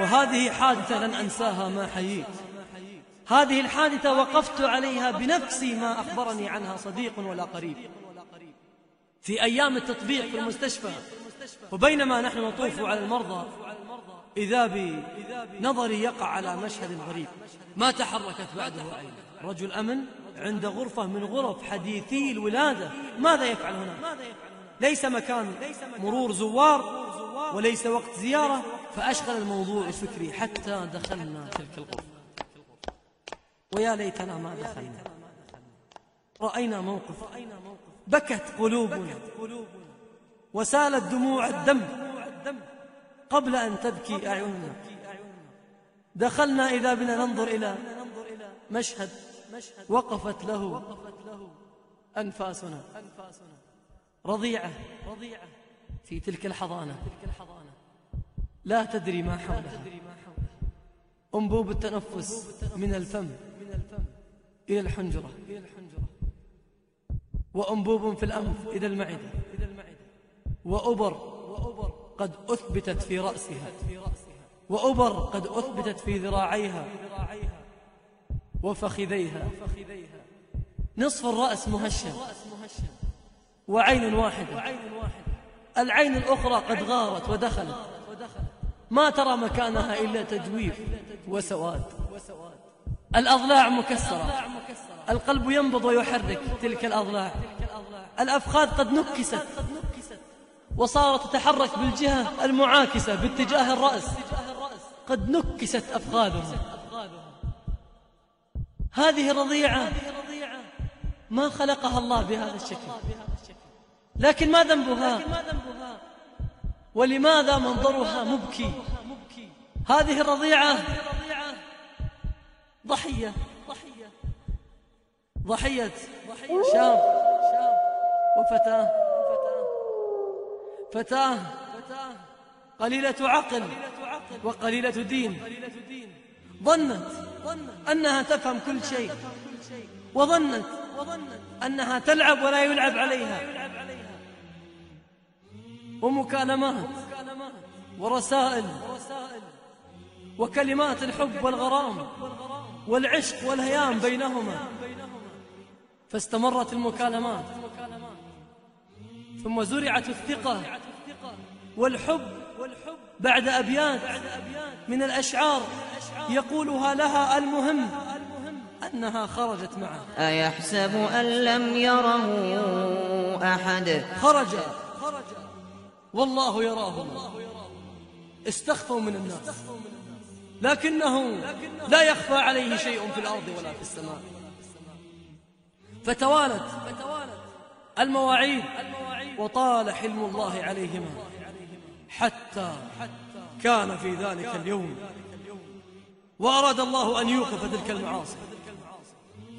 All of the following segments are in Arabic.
وهذه حادثة لن أنساها ما حييت. هذه الحادثة وقفت عليها بنفسي ما أخبرني عنها صديق ولا قريب. في أيام التطبيع في المستشفى وبينما نحن نطوف على المرضى إذا بنظري يقع على مشهد غريب. ما تحركت بعده عين. رجل أمن عند غرفة من غرف حديثي الولادة. ماذا يفعل هنا؟ ليس مكان مرور زوار وليس وقت زيارة. فأشغل الموضوع فكري حتى دخلنا تلك الغرفة. ويا ليتنا ما دخلنا. رأينا موقف. بكت قلوبنا. وسالت دموع الدم قبل أن تبكي أعيننا. دخلنا إذا بنا ننظر إلى مشهد وقفت له أنفاسنا. رضيعة في تلك الحضانة. لا تدري ما حولها. أنبوب التنفس من الفم إلى الحنجرة. وأنبوب في الأنف إلى المعدة. وأبر قد أثبتت في رأسها وأبر قد أثبتت في ذراعيها وفخذيها. نصف الرأس مهشم وعين واحدة. العين الأخرى قد غارت ودخلت. ما ترى مكانها إلا تجويف وسواد. الأضلاع مكسرة. القلب ينبض ويحرك تلك الأضلاع. الأفخاذ قد نكست. وصارت تتحرك بالجهة المعاكسة باتجاه الرأس. قد نكست أفخاذها هذه رضيعة ما خلقها الله بهذا الشكل. لكن ما ذنبها؟ ولماذا منظرها مبكي؟ هذه الرضيعة ضحية. ضحية. شاب وفتاة. فتاة قليلة عقل وقليلة دين. ظنت أنها تفهم كل شيء وظنت أنها تلعب ولا يلعب عليها. ومكالمات ورسائل وكلمات الحب والغرام والعشق والهيام بينهما فاستمرت المكالمات. ثم زرعت الثقة والحب بعد أبيات من الأشعار يقولها لها المهم أنها خرجت معه. أيحسب أن لم يره أحد؟ خرج. والله يراهم استخفوا من الناس. لكنه لا يخفى عليه شيء في الأرض ولا في السماء. فتوالت. المواعيد وطال حلم الله عليهما حتى كان في ذلك اليوم. وأراد الله أن يوقف تلك المعاصي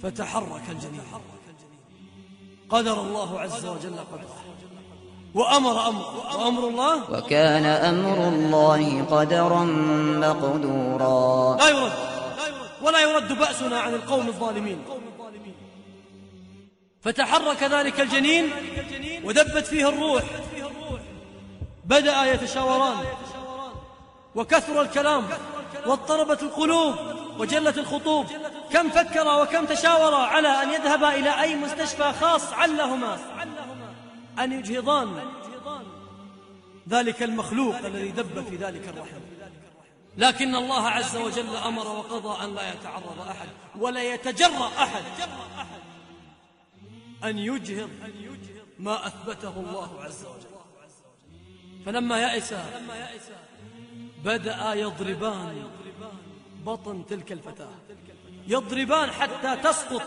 فتحرك الجنين. قدر الله عز وجل قدره وأمر أمر وأمر الله. وكان أمر الله قدرا مقدورا. لا يرد ولا يرد بأسنا عن القوم الظالمين. فتحرك ذلك الجنين ودبت فيه الروح. بدأ يتشاوران وكثر الكلام واضطربت القلوب وجلت الخطوب. كم فكر وكم تشاور على أن يذهب إلى أي مستشفى خاص علهما. أن يجهضان ذلك المخلوق الذي دب في ذلك الرحم. لكن الله عز وجل أمر وقضى أن لا يتعرض أحد ولا يتجرأ أحد. أن يجهض ما أثبته الله عز وجل. فلما يأس بدأ يضربان بطن تلك الفتاة. يضربان حتى تسقط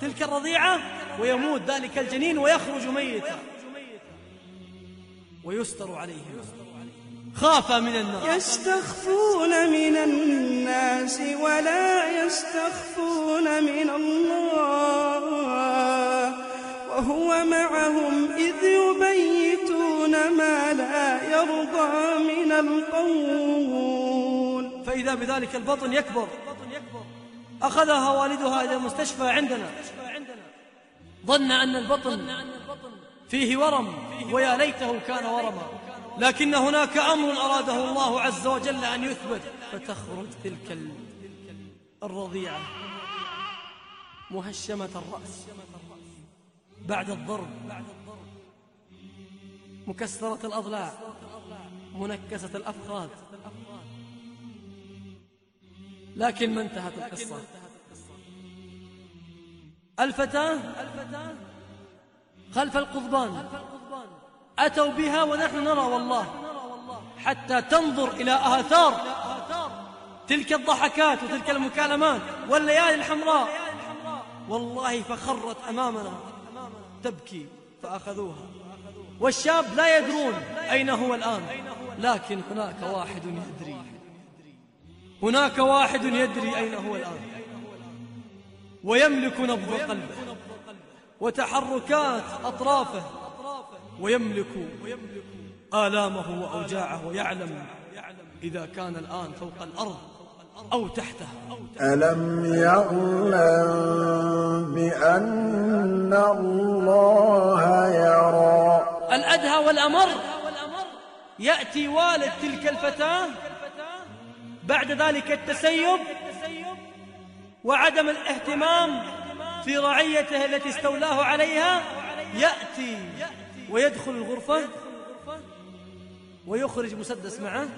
تلك الرضيعة ويموت ذلك الجنين ويخرج ميتا. ويستر عليهم خاف من النار يستخفون من الناس ولا يستخفون من الله. وهو معهم إذ يبيتون ما لا يرضى من القول. فإذا بذلك البطن يكبر أخذها والدها إلى المستشفى عندنا. ظن أن البطن فيه ورم ويا ليته كان ورما. لكن هناك أمر أراده الله عز وجل أن يثبت. فتخرج تلك ال- الرضيعة مهشمة الرأس. بعد الضرب. مكسرة الأضلاع. منكسة الأفخاذ. لكن ما انتهت القصة؟ الفتاة خلف القضبان أتوا بها ونحن نرى والله حتى تنظر إلى آثار تلك الضحكات وتلك المكالمات والليالي الحمراء. والله فخرت أمامنا. تبكي فأخذوها. والشاب لا يدرون أين هو الآن لكن هناك واحد يدري. هناك واحد يدري أين هو الآن. ويملك نبض قلبه وتحركات أطرافه ويملك آلامه وأوجاعه ويعلم إذا كان الآن فوق الأرض. أو تحتها. ألم يعلم بأن الله يرى؟ الأدهى والأمر. يأتي والد تلك الفتاة. بعد ذلك التسيب وعدم الاهتمام في رعيته التي استولاه عليها يأتي ويدخل الغرفة ويخرج مسدس معه.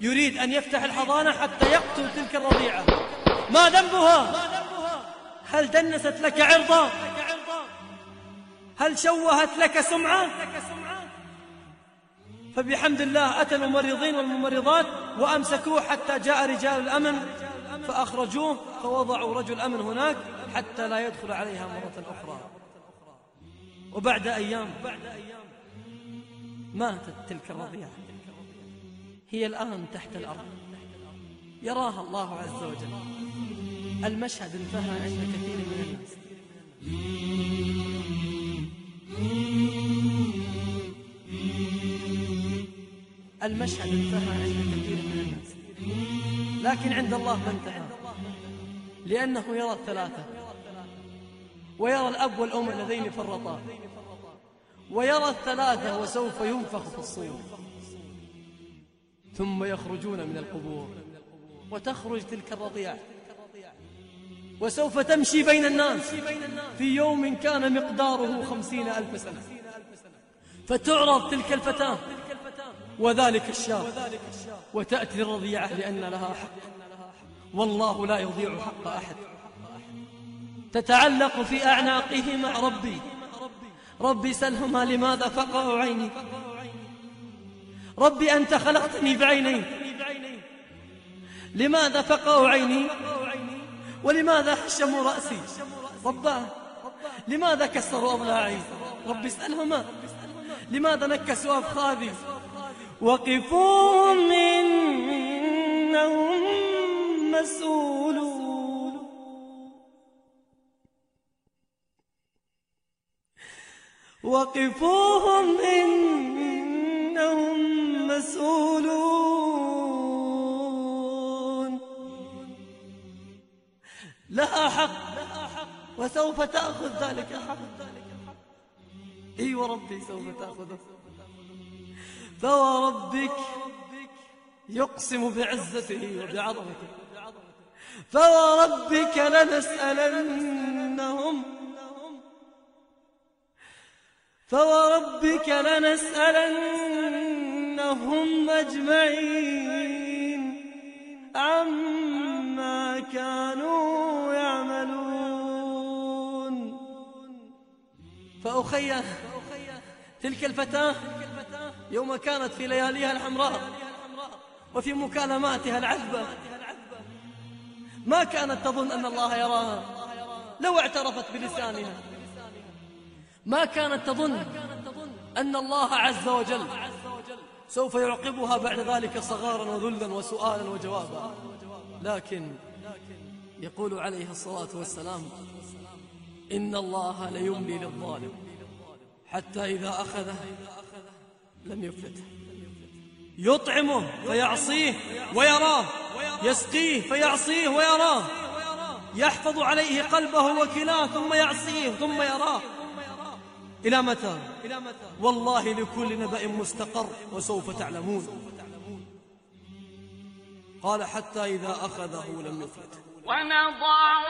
يريد أن يفتح الحضانة حتى يقتل تلك الرضيعة. ما ذنبها؟ هل دنست لك عرضا؟ هل شوهت لك سمعة؟ فبحمد الله أتى الممرضين والممرضات وأمسكوه حتى جاء رجال الأمن فأخرجوه فوضعوا رجل أمن هناك حتى لا يدخل عليها مرة أخرى. وبعد أيام ماتت تلك الرضيعة. هي الآن تحت الأرض. يراها الله عز وجل. المشهد انتهى عند كثير من الناس. المشهد انتهى عند كثير من الناس. لكن عند الله ما انتهى. لأنه يرى الثلاثة. ويرى الأب والأم اللذين فرطا. ويرى الثلاثة وسوف ينفخ في الصور. ثم يخرجون من القبور وتخرج تلك الرضيعة وسوف تمشي بين الناس في يوم كان مقداره خمسين ألف سنة. فتعرض تلك الفتاة وذلك الشاب وتأتي الرضيعة لأن لها حق. والله لا يضيع حق أحد. تتعلق في أعناقه مع ربي ربي سلهما لماذا فقع عيني؟ ربي أنت خلقتني بعينين. لماذا فقع عيني؟ ولماذا هشموا رأسي؟ رباه لماذا كسروا أضلاعي؟ ربي اسألهما. لماذا نكسوا أفخاذي؟ وقفوهم إنهم مسؤولون. وقفوهم إنهم مسؤولون لها حق وسوف تأخذ ذلك الحق إي وربي سوف تأخذه. فوربك يقسم بعزته وبعظمته. فوربك لنسألنهم. فوربك لنسألنهم. أجمعين. عما كانوا يعملون. فأخي تلك الفتاة يوم كانت في لياليها الحمراء وفي مكالماتها العذبة. ما كانت تظن أن الله يراها. لو اعترفت بلسانها. ما كانت تظن أن الله عز وجل سوف يعقبها بعد ذلك صغارا وذلا وسؤالا وجوابا. لكن يقول عليه الصلاة والسلام إن الله ليملي للظالم حتى إذا أخذه لم يفلته. يطعمه فيعصيه ويراه يسقيه فيعصيه ويراه يحفظ عليه قلبه وكلاه ثم يعصيه ثم يراه. إلى متى؟ والله لكل نبأ مستقر وسوف تعلمون. قال حتى إذا أخذه لم يفلته ونضع